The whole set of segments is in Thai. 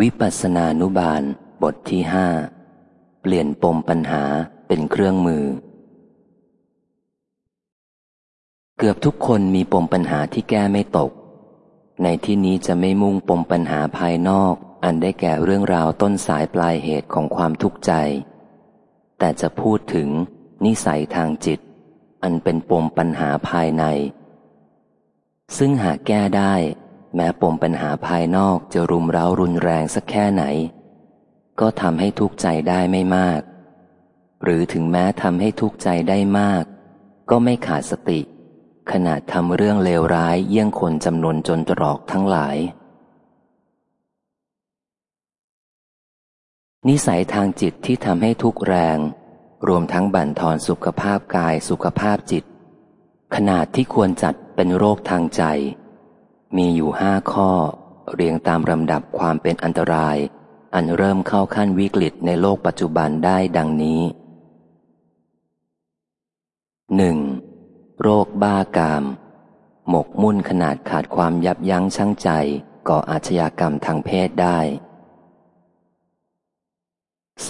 วิปัสสนานุบาล บทที่ห้าเปลี่ยนปมปัญหาเป็นเครื่องมือ เกือบทุกคนมีปมปัญหาที่แก้ไม่ตก ในที่นี้จะไม่มุ่งปมปัญหาภายนอก อันได้แก่เรื่องราวต้นสายปลายเหตุของความทุกข์ใจ แต่จะพูดถึงนิสัยทางจิต อันเป็นปมปัญหาภายใน ซึ่งหากแก้ได้ แม้ปมปัญหาภายนอกจะรุมเร้ารุนแรงสักแค่ไหน ก็ทำให้ทุกข์ใจได้ไม่มาก หรือถึงแม้ทำให้ทุกข์ใจได้มาก ก็ไม่ขาดสติขนาดทำเรื่องเลวร้ายเยี่ยงคนจำนวนจนตรอกทั้งหลาย นิสัยทางจิตที่ทำให้ทุกข์แรง รวมทั้งบั่นทอนสุขภาพกายสุขภาพจิต ขนาดที่ควรจัดเป็นโรคทางใจ มีอยู่ห้าข้อ เรียงตามลำดับความเป็นอันตราย อันเริ่มเข้าขั้นวิกฤตในโลกปัจจุบันได้ดังนี้ 1. โรคบ้ากาม หมกมุ่นขนาดขาดความยับยั้งชั่งใจ ก่ออาชญากรรมทางเพศได้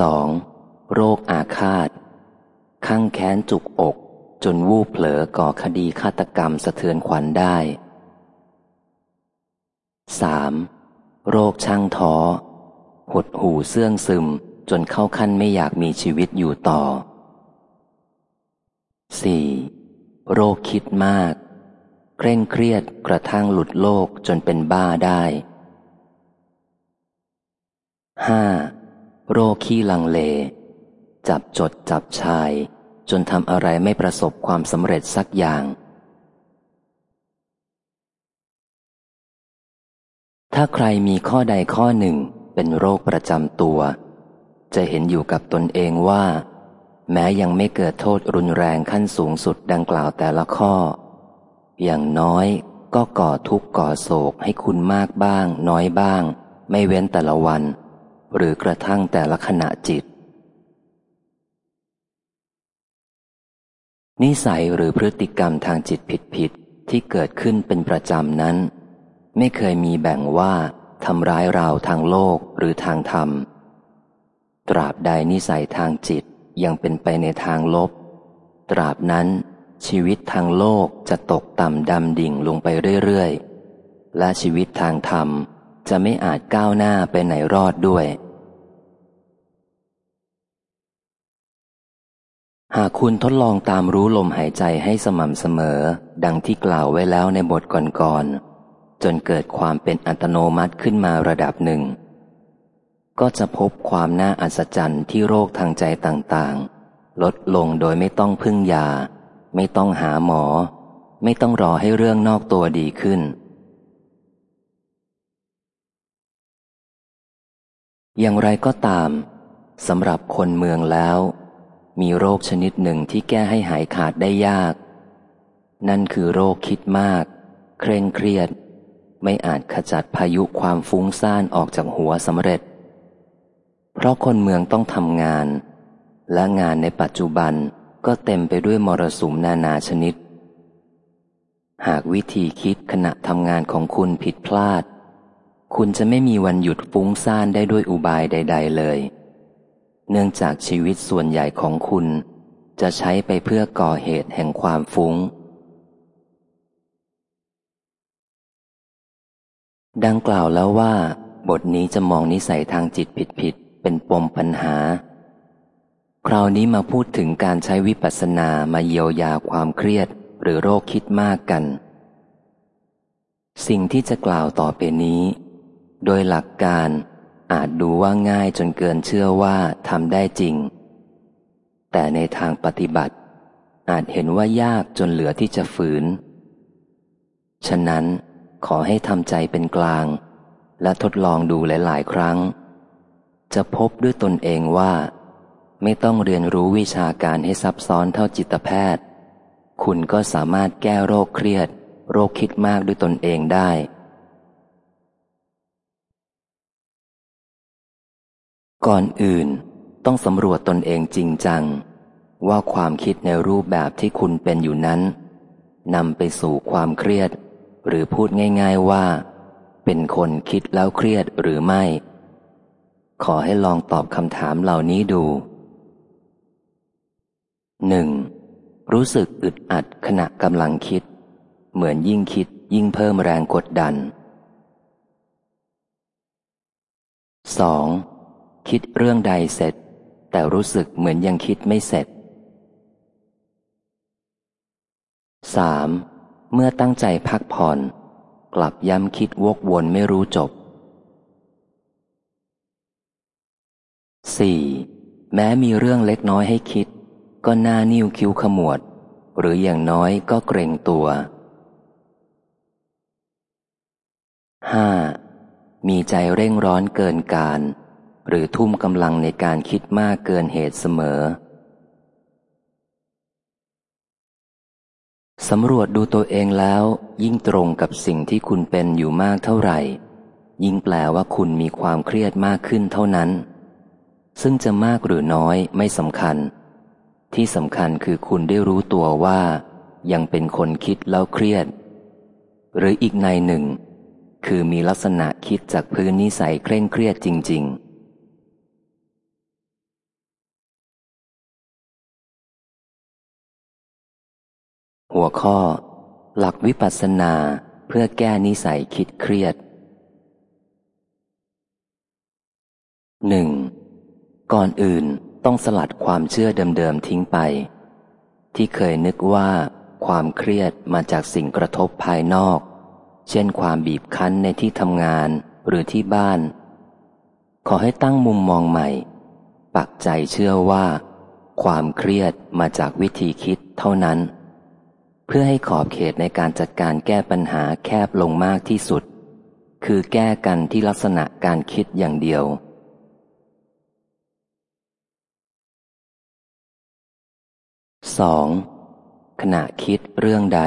2. โรคอาฆาตข้างแค้นจุกอก จนวูบเผลอก่อคดีฆาตกรรมสะเทือนขวัญได้ 3. โรคช่างท้อ หดหูเสื่องซึมจนเข้าขั้นไม่อยากมีชีวิตอยู่ต่อ 4. โรคคิดมาก เคร่งเครียดกระทั่งหลุดโลกจนเป็นบ้าได้ 5. โรคขี้ลังเล จับจดจับชาย จนทำอะไรไม่ประสบความสำเร็จสักอย่าง ถ้าใครมีข้อใดข้อหนึ่งเป็นโรคประจำตัว จะเห็นอยู่กับตนเองว่า แม้ยังไม่เกิดโทษรุนแรงขั้นสูงสุดดังกล่าวแต่ละข้อ อย่างน้อยก็ก่อทุกข์ก่อโศกให้คุณมากบ้าง น้อยบ้าง ไม่เว้นแต่ละวัน หรือกระทั่งแต่ละขณะจิต นิสัยหรือพฤติกรรมทางจิตผิดๆที่เกิดขึ้นเป็นประจำนั้น ไม่เคยมีแบ่งว่าทำร้ายเราทางโลกหรือทางธรรม ตราบใดนิสัยทางจิตยังเป็นไปในทางลบ ตราบนั้นชีวิตทางโลกจะตกต่ำดำดิ่งลงไปเรื่อยๆ และชีวิตทางธรรมจะไม่อาจก้าวหน้าไปไหนรอดด้วย หากคุณทดลองตามรู้ลมหายใจให้สม่ำเสมอ ดังที่กล่าวไว้แล้วในบทก่อนๆ จนเกิดความเป็นอัตโนมัติขึ้นมาระดับหนึ่ง ก็จะพบความน่าอัศจรรย์ที่โรคทางใจต่างๆ ลดลงโดยไม่ต้องพึ่งยา ไม่ต้องหาหมอ ไม่ต้องรอให้เรื่องนอกตัวดีขึ้น อย่างไรก็ตามสำหรับคนเมืองแล้ว มีโรคชนิดหนึ่งที่แก้ให้หายขาดได้ยาก นั่นคือโรคคิดมาก เคร่งเครียด ไม่อาจขจัดพายุความฟุ้งซ่านออกจากหัวสำเร็จ เพราะคนเมืองต้องทำงาน และงานในปัจจุบันก็เต็มไปด้วยมรสุมนานาชนิด หากวิธีคิดขณะทำงานของคุณผิดพลาด คุณจะไม่มีวันหยุดฟุ้งซ่านได้ด้วยอุบายใด ๆ เลย เนื่องจากชีวิตส่วนใหญ่ของคุณ จะใช้ไปเพื่อก่อเหตุแห่งความฟุ้ง ดังกล่าวแล้วว่า บทนี้จะมองนิสัยทางจิตผิดๆเป็นปมปัญหา คราวนี้มาพูดถึงการใช้วิปัสสนามาเยียวยาความเครียดหรือโรคคิดมากกัน สิ่งที่จะกล่าวต่อไปนี้ โดยหลักการอาจดูว่าง่ายจนเกินเชื่อว่าทำได้จริง แต่ในทางปฏิบัติ อาจเห็นว่ายากจนเหลือที่จะฝืน ฉะนั้น ขอให้ทำใจเป็นกลาง และทดลองดูหลาย ๆ ครั้ง จะพบด้วยตนเองว่า ไม่ต้องเรียนรู้วิชาการให้ซับซ้อนเท่าจิตแพทย์ คุณก็สามารถแก้โรคเครียด โรคคิดมากด้วยตนเองได้ ก่อนอื่นต้องสำรวจตนเองจริงจัง ว่าความคิดในรูปแบบที่คุณเป็นอยู่นั้นนำไปสู่ความเครียด หรือพูดง่าย ๆว่า เป็นคนคิดแล้วเครียดหรือไม่ ขอให้ลองตอบคำถามเหล่านี้ดูหนึ่งรู้สึกอึดอัดขณะกำลังคิด เหมือนยิ่งคิดยิ่งเพิ่มแรงกดดัน 2. คิดเรื่องใดเสร็จ แต่รู้สึกเหมือนยังคิดไม่เสร็จ 3. เมื่อตั้งใจพักผ่อน กลับย้ำคิดวกวนไม่รู้จบ 4. แม้มีเรื่องเล็กน้อยให้คิด ก็หน้านิ้วคิ้วขมวด หรืออย่างน้อยก็เกรงตัว 5. มีใจเร่งร้อนเกินการ หรือทุ่มกำลังในการคิดมากเกินเหตุเสมอ สำรวจดูตัวเองแล้ว ยิ่งตรงกับสิ่งที่คุณเป็นอยู่มากเท่าไหร่ ยิ่งแปลว่าคุณมีความเครียดมากขึ้นเท่านั้น ซึ่งจะมากหรือน้อยไม่สำคัญ ที่สำคัญคือคุณได้รู้ตัวว่า ยังเป็นคนคิดแล้วเครียด หรืออีกในหนึ่ง คือมีลักษณะคิดจากพื้นนิสัยเคร่งเครียดจริง ๆ หัวข้อ หลักวิปัสสนาเพื่อแก้นิสัยคิดเครียดหนึ่งก่อนอื่นต้องสลัดความเชื่อเดิมๆทิ้งไป ที่เคยนึกว่า ความเครียดมาจากสิ่งกระทบภายนอก เช่นความบีบคั้นในที่ทำงานหรือที่บ้าน ขอให้ตั้งมุมมองใหม่ ปักใจเชื่อว่า ความเครียดมาจากวิธีคิดเท่านั้น เพื่อให้ขอบเขตในการจัดการแก้ปัญหาแคบลงมากที่สุด คือแก้กันที่ลักษณะการคิดอย่างเดียว 2. ขณะคิดเรื่องใด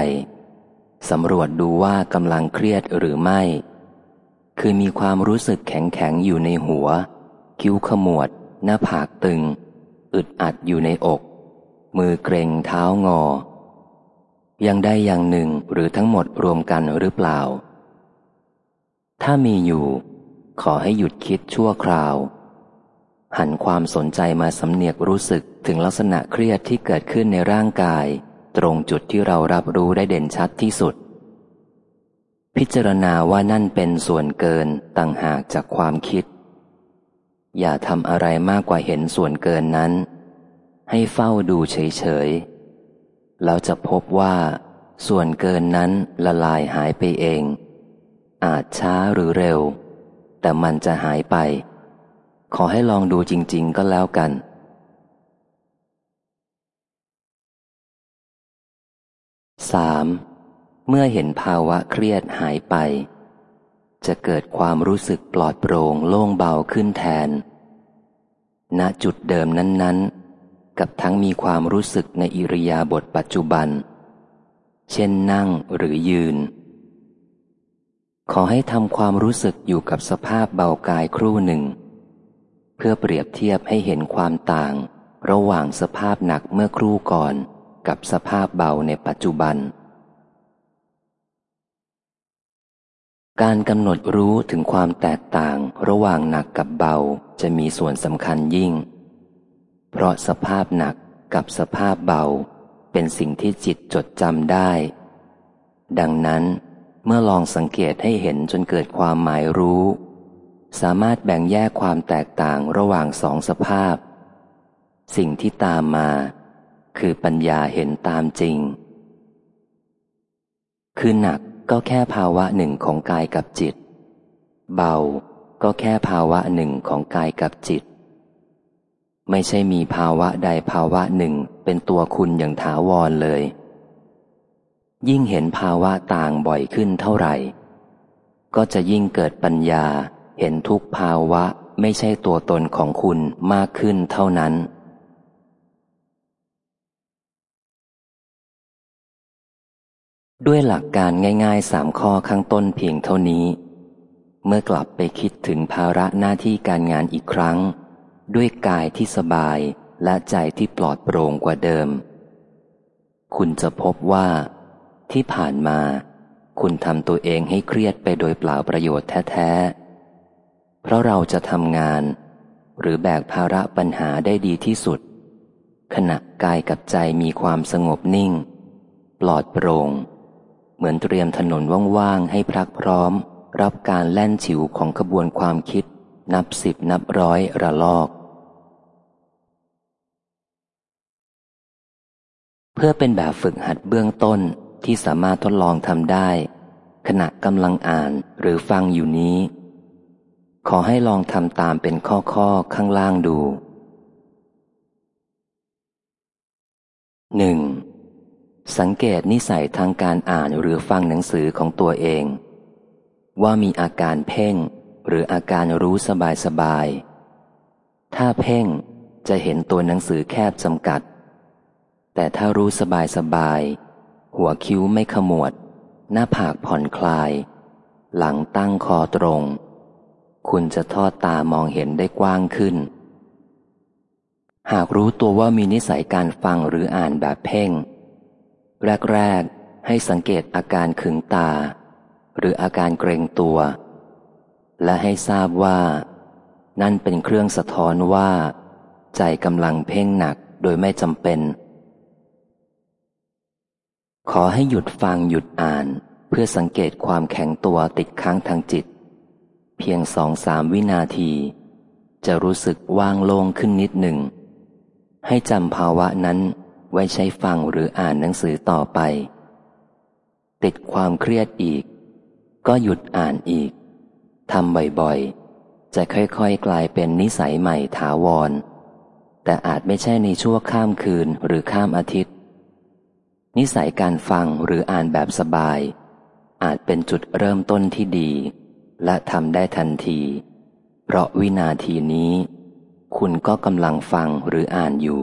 สำรวจดูว่ากำลังเครียดหรือไม่ คือมีความรู้สึกแข็งแข็งอยู่ในหัว คิ้วขมวด หน้าผากตึง อึดอัดอยู่ในอก มือเกรงเท้างอ ยังได้อย่างหนึ่งหรือทั้งหมดรวมกันหรือเปล่า ถ้ามีอยู่ ขอให้หยุดคิดชั่วคราว หันความสนใจมาสำเนียกรู้สึกถึงลักษณะเครียดที่เกิดขึ้นในร่างกาย ตรงจุดที่เรารับรู้ได้เด่นชัดที่สุด พิจารณาว่านั่นเป็นส่วนเกินต่างหากจากความคิด อย่าทำอะไรมากกว่าเห็นส่วนเกินนั้น ให้เฝ้าดูเฉยๆ แล้วจะพบว่า ส่วนเกินนั้นละลายหายไปเอง อาจช้าหรือเร็ว แต่มันจะหายไป ขอให้ลองดูจริง ๆ ก็แล้วกัน 3. เมื่อเห็นภาวะเครียดหายไป จะเกิดความรู้สึกปลอดโปร่งโล่งเบาขึ้นแทน ณจุดเดิมนั้นๆ กับทั้งมีความรู้สึกในอิริยาบถปัจจุบัน เช่นนั่งหรือยืน ขอให้ทำความรู้สึกอยู่กับสภาพเบากายครู่หนึ่ง เพื่อเปรียบเทียบให้เห็นความต่าง ระหว่างสภาพหนักเมื่อครู่ก่อน กับสภาพเบาในปัจจุบัน การกำหนดรู้ถึงความแตกต่างระหว่างหนักกับเบาจะมีส่วนสำคัญยิ่ง เพราะสภาพหนักกับสภาพเบา เป็นสิ่งที่จิตจดจำได้ ดังนั้น เมื่อลองสังเกตให้เห็นจนเกิดความหมายรู้ สามารถแบ่งแยกความแตกต่างระหว่างสองสภาพ สิ่งที่ตามมา คือปัญญาเห็นตามจริง คือหนักก็แค่ภาวะหนึ่งของกายกับจิต เบาก็แค่ภาวะหนึ่งของกายกับจิต ไม่ใช่มีภาวะใดภาวะหนึ่งเป็นตัวคุณอย่างถาวรเลย ยิ่งเห็นภาวะต่างบ่อยขึ้นเท่าไหร่ ก็จะยิ่งเกิดปัญญาเห็นทุกภาวะไม่ใช่ตัวตนของคุณมากขึ้นเท่านั้น ด้วยหลักการง่ายๆสามข้อข้างต้นเพียงเท่านี้ เมื่อกลับไปคิดถึงภาระหน้าที่การงานอีกครั้ง ด้วยกายที่สบายและใจที่ปลอดโปร่งกว่าเดิม คุณจะพบว่า ที่ผ่านมา คุณทำตัวเองให้เครียดไปโดยเปล่าประโยชน์แท้ๆ เพราะเราจะทำงาน หรือแบกภาระปัญหาได้ดีที่สุด ขณะกายกับใจมีความสงบนิ่ง ปลอดโปร่ง เหมือนเตรียมถนนว่างๆให้พรักพร้อม รับการแล่นฉิวของขบวนความคิด นับสิบนับร้อยระลอก เพื่อเป็นแบบฝึกหัดเบื้องต้นที่สามารถทดลองทำได้ ขณะกำลังอ่านหรือฟังอยู่นี้ ขอให้ลองทำตามเป็นข้อข้อข้างล่างดูหนึ่งสังเกตนิสัยทางการอ่านหรือฟังหนังสือของตัวเอง ว่ามีอาการเพ่ง หรืออาการรู้สบายสบาย ถ้าเพ่งจะเห็นตัวหนังสือแคบจำกัด แต่ถ้ารู้สบายสบาย หัวคิ้วไม่ขมวด หน้าผากผ่อนคลาย หลังตั้งคอตรง คุณจะทอดตามองเห็นได้กว้างขึ้น หากรู้ตัวว่ามีนิสัยการฟังหรืออ่านแบบเพ่ง แรก ๆ ให้สังเกตอาการขึงตา หรืออาการเกรงตัว และให้ทราบว่า นั่นเป็นเครื่องสะท้อนว่า ใจกำลังเพ่งหนักโดยไม่จำเป็น ขอให้หยุดฟังหยุดอ่าน เพื่อสังเกตความแข็งตัวติดค้างทางจิต เพียงสองสามวินาที จะรู้สึกว่างโล่งขึ้นนิดหนึ่ง ให้จำภาวะนั้นไว้ใช้ฟังหรืออ่านหนังสือต่อไป ติดความเครียดอีก ก็หยุดอ่านอีก ทำบ่อยๆ จะค่อยๆ กลายเป็นนิสัยใหม่ถาวร แต่อาจไม่ใช่ในชั่วข้ามคืนหรือข้ามอาทิตย์ นิสัยการฟังหรืออ่านแบบสบาย อาจเป็นจุดเริ่มต้นที่ดี และทำได้ทันที เพราะวินาทีนี้ คุณก็กำลังฟังหรืออ่านอยู่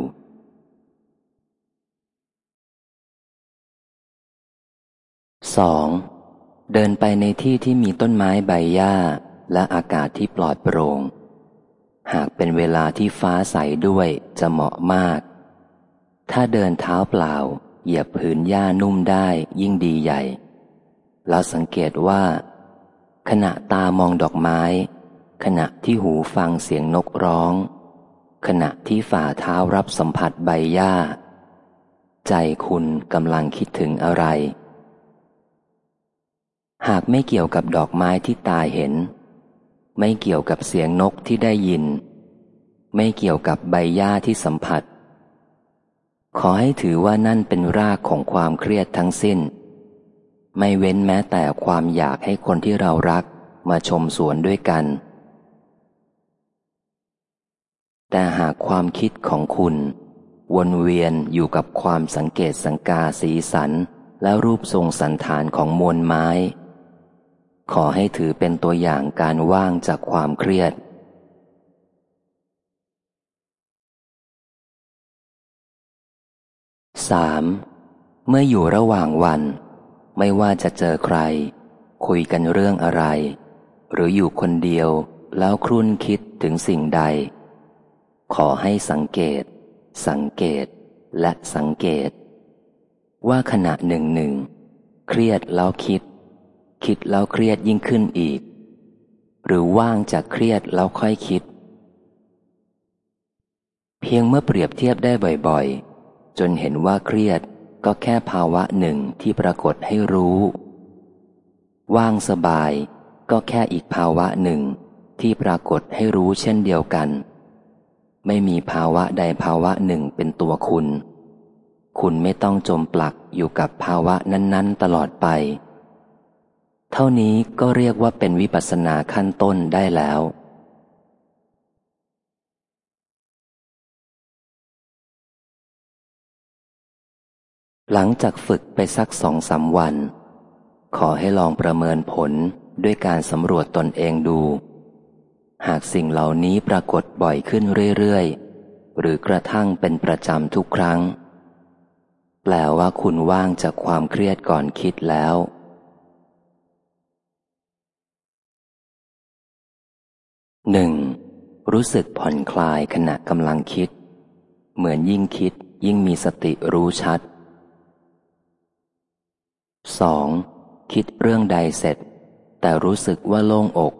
2. เดินไปในที่ที่มีต้นไม้ใบหญ้า และอากาศที่ปลอดโปร่ง หากเป็นเวลาที่ฟ้าใสด้วยจะเหมาะมาก ถ้าเดินเท้าเปล่า เหยียบผืนหญ้านุ่มได้ยิ่งดีใหญ่ แล้วสังเกตว่า ขณะตามองดอกไม้ ขณะที่หูฟังเสียงนกร้อง ขณะที่ฝ่าเท้ารับสัมผัสใบหญ้า ใจคุณกำลังคิดถึงอะไร หากไม่เกี่ยวกับดอกไม้ที่ตาเห็น ไม่เกี่ยวกับเสียงนกที่ได้ยิน ไม่เกี่ยวกับใบหญ้าที่สัมผัส ขอให้ถือว่านั่นเป็นรากของความเครียดทั้งสิ้น ไม่เว้นแม้แต่ความอยากให้คนที่เรารักมาชมสวนด้วยกัน แต่หากความคิดของคุณ วนเวียนอยู่กับความสังเกตสังกาสีสันและรูปทรงสันฐานของมวลไม้ ขอให้ถือเป็นตัวอย่างการว่างจากความเครียด 3. เมื่ออยู่ระหว่างวัน ไม่ว่าจะเจอใคร คุยกันเรื่องอะไร หรืออยู่คนเดียวแล้วครุ่นคิดถึงสิ่งใด ขอให้สังเกต สังเกต และสังเกต ว่าขณะหนึ่งหนึ่ง เครียดแล้วคิด คิดแล้วเครียดยิ่งขึ้นอีก หรือว่างจากเครียดแล้วค่อยคิด เพียงเมื่อเปรียบเทียบได้บ่อยๆ จนเห็นว่าเครียดก็แค่ภาวะหนึ่งที่ปรากฏให้รู้ ว่างสบายก็แค่อีกภาวะหนึ่งที่ปรากฏให้รู้เช่นเดียวกัน ไม่มีภาวะใดภาวะหนึ่งเป็นตัวคุณ คุณไม่ต้องจมปลักอยู่กับภาวะนั้น ๆ ตลอดไป เท่านี้ก็เรียกว่าเป็นวิปัสสนาขั้นต้นได้แล้ว หลังจากฝึกไปสักสองสาวัน ขอให้ลองประเมินผลด้วยการสำรวจตนเองดู หากสิ่งเหล่านี้ปรากฏบ่อยขึ้นเรื่อยๆ หรือกระทั่งเป็นประจำทุกครั้ง แปลว่าคุณว่างจากความเครียดก่อนคิดแล้ว หนึ่งรู้สึกผ่อนคลายขณะกำลังคิด เหมือนยิ่งคิดยิ่งมีสติรู้ชัดสองคิดเรื่องใดเสร็จ แต่รู้สึกว่าโล่งอก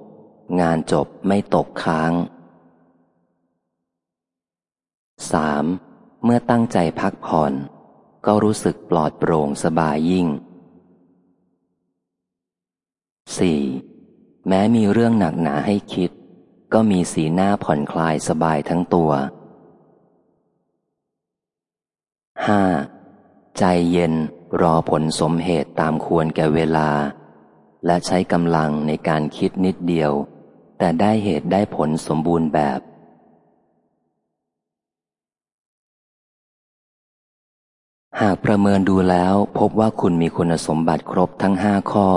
งานจบไม่ตกค้าง 3. เมื่อตั้งใจพักผ่อน ก็รู้สึกปลอดโปร่งสบายยิ่ง 4. แม้มีเรื่องหนักหนาให้คิด ก็มีสีหน้าผ่อนคลายสบายทั้งตัว 5. ใจเย็นรอผลสมเหตุตามควรแก่เวลา และใช้กำลังในการคิดนิดเดียว แต่ได้เหตุได้ผลสมบูรณ์แบบ หากประเมินดูแล้วพบว่าคุณมีคุณสมบัติครบทั้งห้าข้อ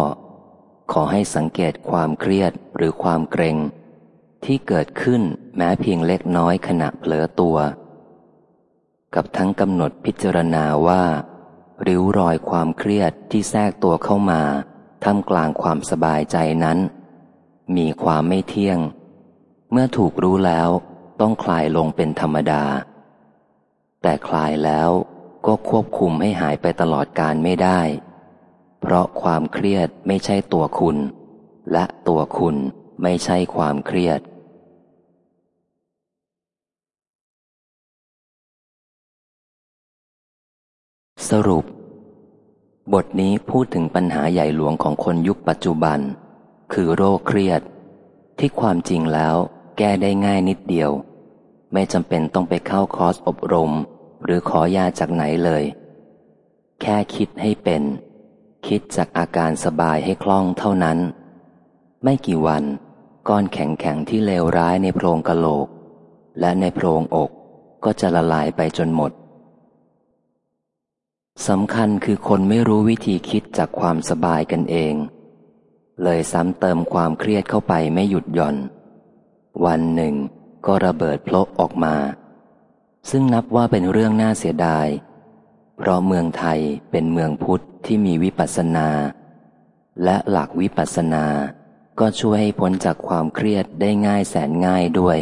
ขอให้สังเกตความเครียดหรือความเกรง ที่เกิดขึ้นแม้เพียงเล็กน้อยขณะเผลอตัว กับทั้งกำหนดพิจารณาว่า ริ้วรอยความเครียดที่แทรกตัวเข้ามาท่ามกลางความสบายใจนั้น มีความไม่เที่ยง เมื่อถูกรู้แล้วต้องคลายลงเป็นธรรมดา แต่คลายแล้วก็ควบคุมให้หายไปตลอดการไม่ได้ เพราะความเครียดไม่ใช่ตัวคุณ และตัวคุณ ไม่ใช่ความเครียด สรุป บทนี้พูดถึงปัญหาใหญ่หลวงของคนยุคปัจจุบัน คือโรคเครียด ที่ความจริงแล้วแก้ได้ง่ายนิดเดียว ไม่จำเป็นต้องไปเข้าคอร์สอบรม หรือขอยาจากไหนเลย แค่คิดให้เป็น คิดจากอาการสบายให้คล่องเท่านั้น ไม่กี่วัน ก้อนแข็งๆที่เลวร้ายในโพรงกะโหลก และในโพรงอกก็จะละลายไปจนหมดสำคัญคือคนไม่รู้วิธีคิดจากความสบายกันเอง เลยซ้ำเติมความเครียดเข้าไปไม่หยุดหย่อน วันหนึ่งก็ระเบิดพลกออกมา ซึ่งนับว่าเป็นเรื่องน่าเสียดาย เพราะเมืองไทยเป็นเมืองพุทธที่มีวิปัสสนา และหลักวิปัสสนา ก็ช่วยให้พ้นจากความเครียดได้ง่ายแสนง่ายด้วย